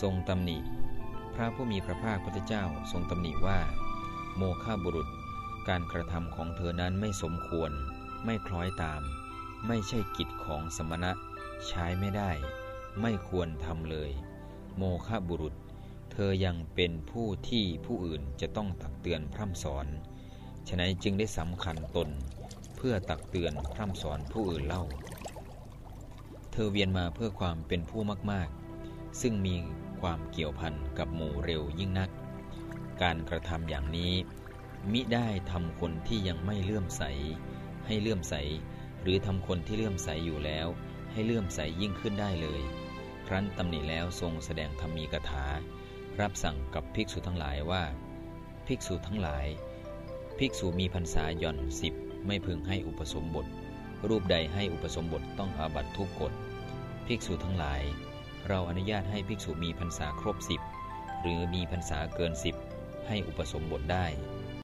ทรงตำหนิ พระผู้มีพระภาคพุทธเจ้าทรงตำหนิว่า โมฆะบุรุษ การกระทำของเธอนั้นไม่สมควร ไม่คล้อยตาม ไม่ใช่กิจของสมณะ ใช้ไม่ได้ ไม่ควรทำเลย โมฆะบุรุษ เธอยังเป็นผู้ที่ผู้อื่นจะต้องตักเตือนพร่ำสอนฉะนั้นจึงได้สำคัญตน เพื่อตักเตือนพร่ำสอนผู้อื่นเล่า เธอเวียนมาเพื่อความเป็นผู้มากๆ ซึ่งมีความเกี่ยวพันกับหมู่เร็วยิ่งนัก การกระทำอย่างนี้ มิได้ทำคนที่ยังไม่เลื่อมใส ให้เลื่อมใส หรือทำคนที่เลื่อมใสอยู่แล้ว ให้เลื่อมใสยิ่งขึ้นได้เลย ครั้นตำหนิแล้วทรงแสดงธรรมีกถา รับสั่งกับภิกษุทั้งหลายว่า ภิกษุทั้งหลาย ภิกษุมีพรรษาหย่อนสิบไม่พึงให้อุปสมบท รูปใดให้อุปสมบทต้องอาบัตทุกกฎภิกษุทั้งหลาย เราอนุญาตให้ภิกษุมีพรรษาครบสิบหรือมีพรรษาเกินสิบให้อุปสมบทได้